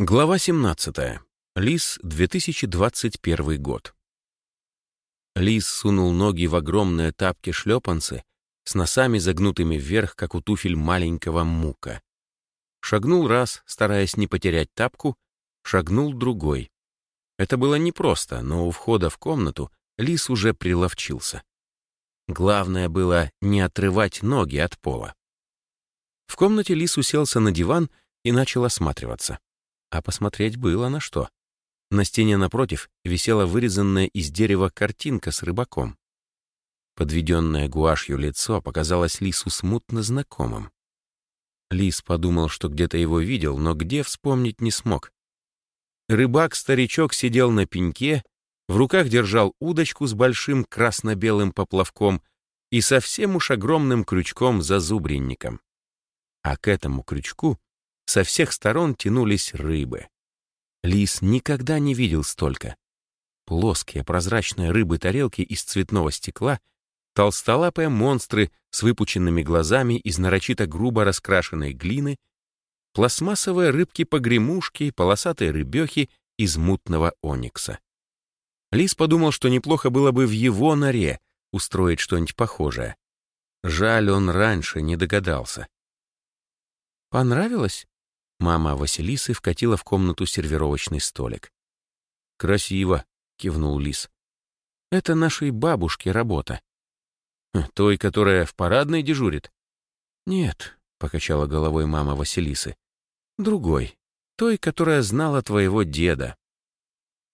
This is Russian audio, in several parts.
Глава 17. Лис, 2021 год. Лис сунул ноги в огромные тапки-шлепанцы с носами загнутыми вверх, как у туфель маленького мука. Шагнул раз, стараясь не потерять тапку, шагнул другой. Это было непросто, но у входа в комнату лис уже приловчился. Главное было не отрывать ноги от пола. В комнате лис уселся на диван и начал осматриваться. А посмотреть было на что. На стене напротив висела вырезанная из дерева картинка с рыбаком. Подведенное гуашью лицо показалось Лису смутно знакомым. Лис подумал, что где-то его видел, но где вспомнить не смог. Рыбак-старичок сидел на пеньке, в руках держал удочку с большим красно-белым поплавком и совсем уж огромным крючком-зазубренником. А к этому крючку со всех сторон тянулись рыбы. Лис никогда не видел столько. Плоские прозрачные рыбы-тарелки из цветного стекла, толстолапые монстры с выпученными глазами из нарочито грубо раскрашенной глины, пластмассовые рыбки-погремушки, полосатые рыбехи из мутного оникса. Лис подумал, что неплохо было бы в его норе устроить что-нибудь похожее. Жаль, он раньше не догадался. «Понравилось?» Мама Василисы вкатила в комнату сервировочный столик. «Красиво», — кивнул Лис. «Это нашей бабушки работа». «Хм, «Той, которая в парадной дежурит?» «Нет», — покачала головой мама Василисы. «Другой. Той, которая знала твоего деда».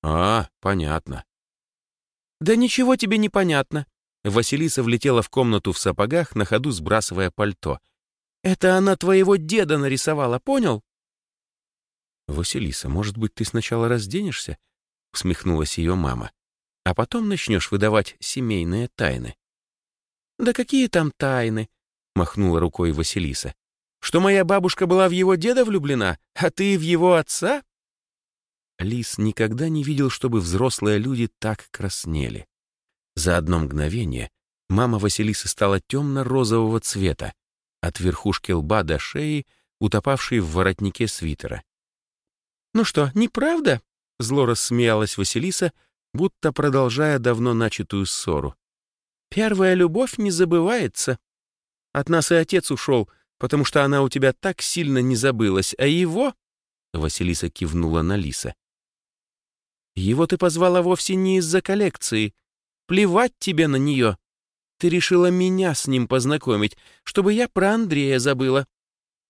«А, понятно». «Да ничего тебе не понятно». Василиса влетела в комнату в сапогах, на ходу сбрасывая пальто. «Это она твоего деда нарисовала, понял?» «Василиса, может быть, ты сначала разденешься?» — усмехнулась ее мама. «А потом начнешь выдавать семейные тайны». «Да какие там тайны?» — махнула рукой Василиса. «Что моя бабушка была в его деда влюблена, а ты в его отца?» Лис никогда не видел, чтобы взрослые люди так краснели. За одно мгновение мама Василисы стала темно-розового цвета, от верхушки лба до шеи, утопавшей в воротнике свитера. «Ну что, неправда?» — зло рассмеялась Василиса, будто продолжая давно начатую ссору. «Первая любовь не забывается. От нас и отец ушел, потому что она у тебя так сильно не забылась, а его...» Василиса кивнула на Лиса. «Его ты позвала вовсе не из-за коллекции. Плевать тебе на нее. Ты решила меня с ним познакомить, чтобы я про Андрея забыла.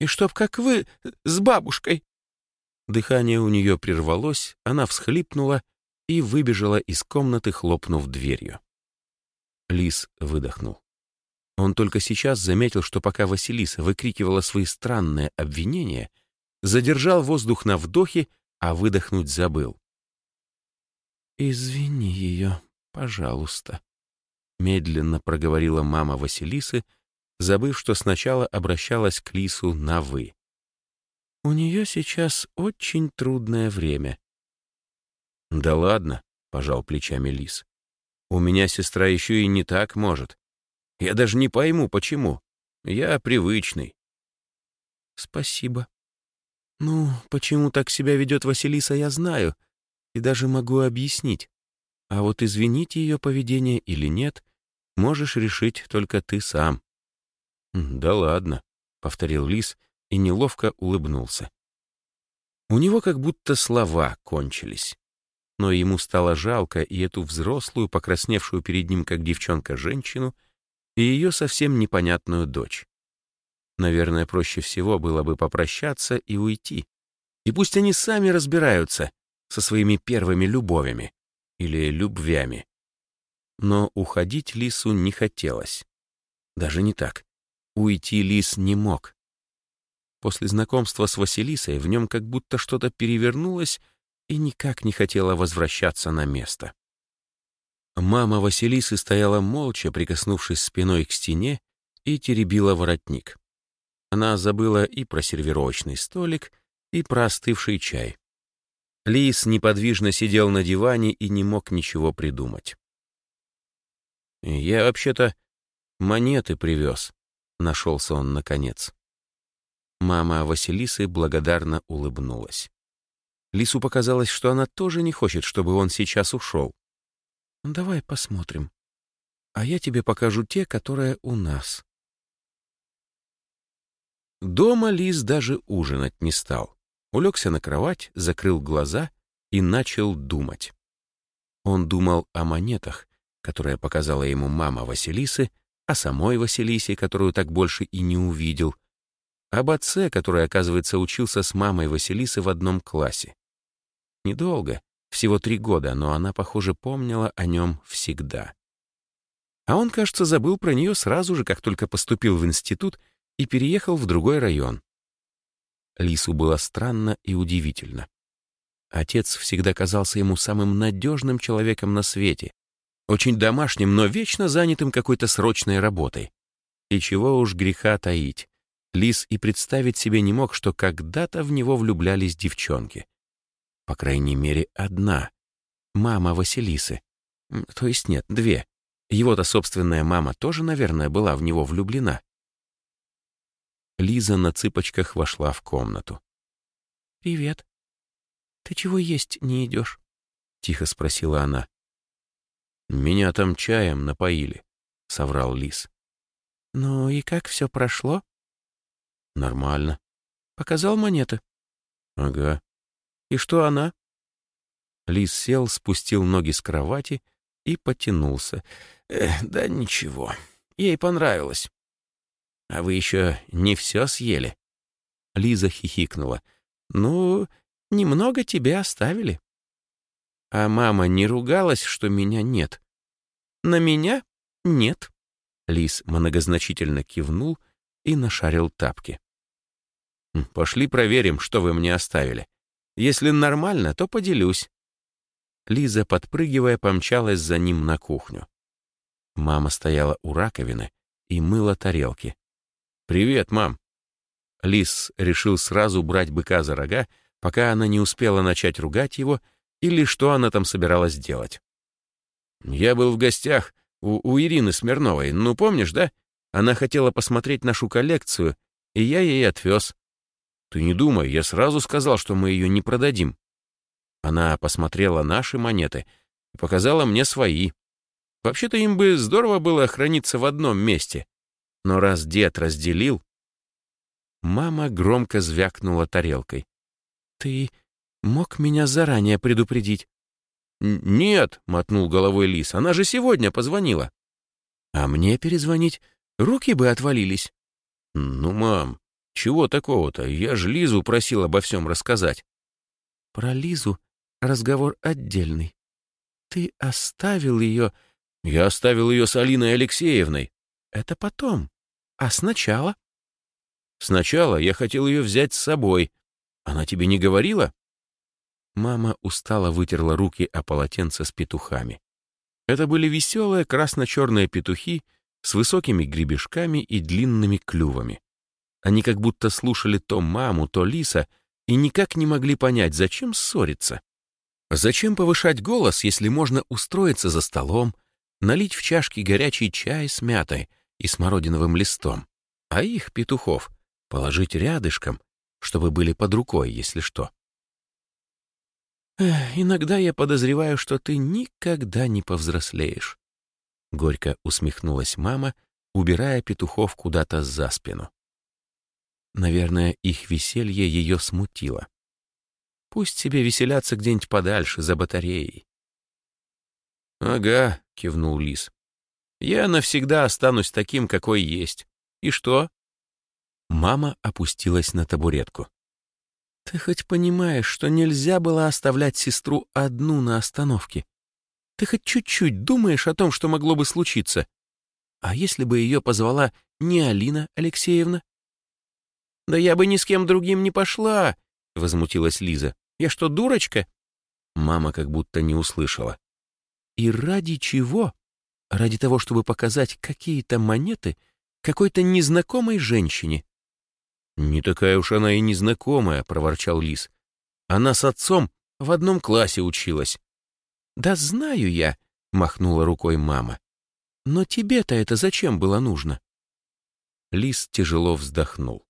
И чтоб, как вы, с бабушкой. Дыхание у нее прервалось, она всхлипнула и выбежала из комнаты, хлопнув дверью. Лис выдохнул. Он только сейчас заметил, что пока Василиса выкрикивала свои странные обвинения, задержал воздух на вдохе, а выдохнуть забыл. «Извини ее, пожалуйста», — медленно проговорила мама Василисы, забыв, что сначала обращалась к Лису на «вы». У нее сейчас очень трудное время. Да ладно, пожал плечами Лис. У меня сестра еще и не так может. Я даже не пойму, почему. Я привычный. Спасибо. Ну, почему так себя ведет Василиса, я знаю, и даже могу объяснить. А вот извинить ее поведение или нет, можешь решить только ты сам. Да ладно, повторил Лис и неловко улыбнулся. У него как будто слова кончились. Но ему стало жалко и эту взрослую, покрасневшую перед ним как девчонка женщину, и ее совсем непонятную дочь. Наверное, проще всего было бы попрощаться и уйти. И пусть они сами разбираются со своими первыми любовями или любвями. Но уходить Лису не хотелось. Даже не так. Уйти Лис не мог. После знакомства с Василисой в нем как будто что-то перевернулось и никак не хотело возвращаться на место. Мама Василисы стояла молча, прикоснувшись спиной к стене, и теребила воротник. Она забыла и про сервировочный столик, и про остывший чай. Лис неподвижно сидел на диване и не мог ничего придумать. «Я вообще-то монеты привез», — нашелся он наконец. Мама Василисы благодарно улыбнулась. Лису показалось, что она тоже не хочет, чтобы он сейчас ушел. «Давай посмотрим. А я тебе покажу те, которые у нас». Дома Лис даже ужинать не стал. Улегся на кровать, закрыл глаза и начал думать. Он думал о монетах, которые показала ему мама Василисы, о самой Василисе, которую так больше и не увидел, об отце, который, оказывается, учился с мамой Василисы в одном классе. Недолго, всего три года, но она, похоже, помнила о нем всегда. А он, кажется, забыл про нее сразу же, как только поступил в институт и переехал в другой район. Лису было странно и удивительно. Отец всегда казался ему самым надежным человеком на свете, очень домашним, но вечно занятым какой-то срочной работой. И чего уж греха таить. Лис и представить себе не мог, что когда-то в него влюблялись девчонки. По крайней мере, одна. Мама Василисы. То есть нет, две. Его-то собственная мама тоже, наверное, была в него влюблена. Лиза на цыпочках вошла в комнату. «Привет. Ты чего есть не идешь?» — тихо спросила она. «Меня там чаем напоили», — соврал Лис. «Ну и как все прошло?» «Нормально». «Показал монеты?» «Ага. И что она?» Лис сел, спустил ноги с кровати и потянулся. «Эх, да ничего, ей понравилось». «А вы еще не все съели?» Лиза хихикнула. «Ну, немного тебе оставили». «А мама не ругалась, что меня нет?» «На меня? Нет». Лис многозначительно кивнул и нашарил тапки. «Пошли проверим, что вы мне оставили. Если нормально, то поделюсь». Лиза, подпрыгивая, помчалась за ним на кухню. Мама стояла у раковины и мыла тарелки. «Привет, мам!» Лис решил сразу брать быка за рога, пока она не успела начать ругать его или что она там собиралась делать. «Я был в гостях у, у Ирины Смирновой, ну помнишь, да? Она хотела посмотреть нашу коллекцию, и я ей отвез. Ты не думай, я сразу сказал, что мы ее не продадим. Она посмотрела наши монеты и показала мне свои. Вообще-то им бы здорово было храниться в одном месте. Но раз дед разделил... Мама громко звякнула тарелкой. «Ты мог меня заранее предупредить?» «Нет», — мотнул головой Лис, — «она же сегодня позвонила». «А мне перезвонить? Руки бы отвалились». «Ну, мам, чего такого-то? Я же Лизу просил обо всем рассказать». «Про Лизу разговор отдельный. Ты оставил ее...» «Я оставил ее с Алиной Алексеевной». «Это потом. А сначала?» «Сначала я хотел ее взять с собой. Она тебе не говорила?» Мама устало вытерла руки о полотенце с петухами. Это были веселые красно-черные петухи с высокими гребешками и длинными клювами. Они как будто слушали то маму, то лиса и никак не могли понять, зачем ссориться. Зачем повышать голос, если можно устроиться за столом, налить в чашки горячий чай с мятой и смородиновым листом, а их, петухов, положить рядышком, чтобы были под рукой, если что. «Иногда я подозреваю, что ты никогда не повзрослеешь», — горько усмехнулась мама, убирая петухов куда-то за спину. Наверное, их веселье ее смутило. Пусть себе веселятся где-нибудь подальше, за батареей. «Ага», — кивнул Лис. «Я навсегда останусь таким, какой есть. И что?» Мама опустилась на табуретку. Ты хоть понимаешь, что нельзя было оставлять сестру одну на остановке? Ты хоть чуть-чуть думаешь о том, что могло бы случиться? А если бы ее позвала не Алина Алексеевна? «Да я бы ни с кем другим не пошла», — возмутилась Лиза. «Я что, дурочка?» Мама как будто не услышала. «И ради чего? Ради того, чтобы показать какие-то монеты какой-то незнакомой женщине. «Не такая уж она и незнакомая», — проворчал Лис. «Она с отцом в одном классе училась». «Да знаю я», — махнула рукой мама. «Но тебе-то это зачем было нужно?» Лис тяжело вздохнул.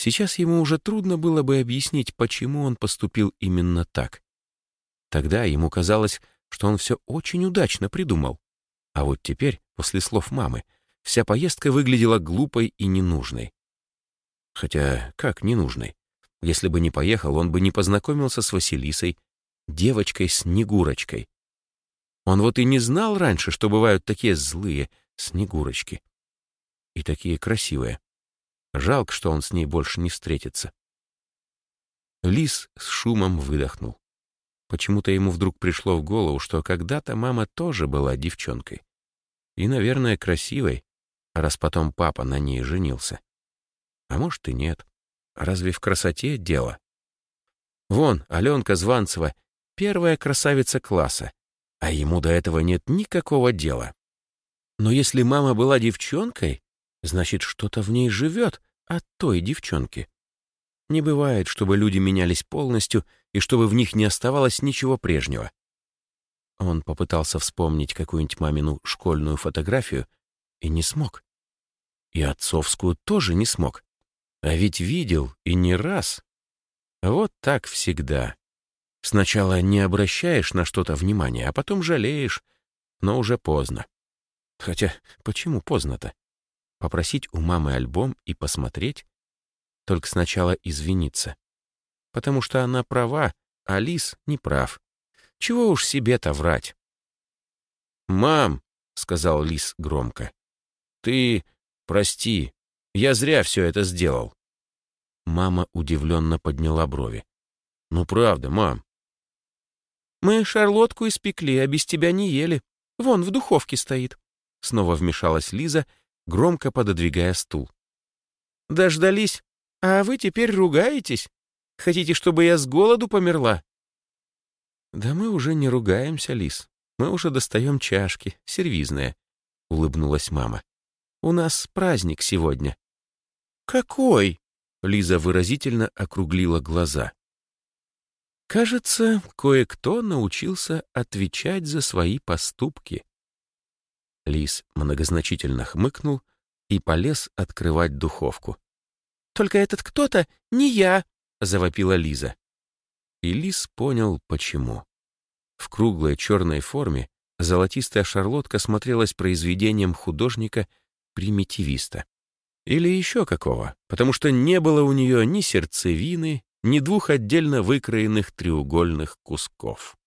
Сейчас ему уже трудно было бы объяснить, почему он поступил именно так. Тогда ему казалось, что он все очень удачно придумал. А вот теперь, после слов мамы, вся поездка выглядела глупой и ненужной. Хотя, как ненужной? Если бы не поехал, он бы не познакомился с Василисой, девочкой-снегурочкой. Он вот и не знал раньше, что бывают такие злые снегурочки. И такие красивые. Жалко, что он с ней больше не встретится. Лис с шумом выдохнул. Почему-то ему вдруг пришло в голову, что когда-то мама тоже была девчонкой. И, наверное, красивой, раз потом папа на ней женился. А может и нет. Разве в красоте дело? Вон, Аленка Званцева, первая красавица класса, а ему до этого нет никакого дела. Но если мама была девчонкой, значит, что-то в ней живет от той девчонки. Не бывает, чтобы люди менялись полностью и чтобы в них не оставалось ничего прежнего. Он попытался вспомнить какую-нибудь мамину школьную фотографию и не смог. И отцовскую тоже не смог. А ведь видел и не раз. Вот так всегда. Сначала не обращаешь на что-то внимания, а потом жалеешь, но уже поздно. Хотя почему поздно-то? Попросить у мамы альбом и посмотреть? Только сначала извиниться. Потому что она права, а Лис не прав. Чего уж себе-то врать? «Мам», — сказал Лис громко, — «ты прости, я зря все это сделал». Мама удивленно подняла брови. «Ну правда, мам». «Мы шарлотку испекли, а без тебя не ели. Вон, в духовке стоит». Снова вмешалась Лиза громко пододвигая стул. «Дождались, а вы теперь ругаетесь? Хотите, чтобы я с голоду померла?» «Да мы уже не ругаемся, Лис. Мы уже достаем чашки, сервизные», — улыбнулась мама. «У нас праздник сегодня». «Какой?» — Лиза выразительно округлила глаза. «Кажется, кое-кто научился отвечать за свои поступки», Лис многозначительно хмыкнул и полез открывать духовку. «Только этот кто-то не я!» — завопила Лиза. И Лис понял, почему. В круглой черной форме золотистая шарлотка смотрелась произведением художника-примитивиста. Или еще какого, потому что не было у нее ни сердцевины, ни двух отдельно выкроенных треугольных кусков.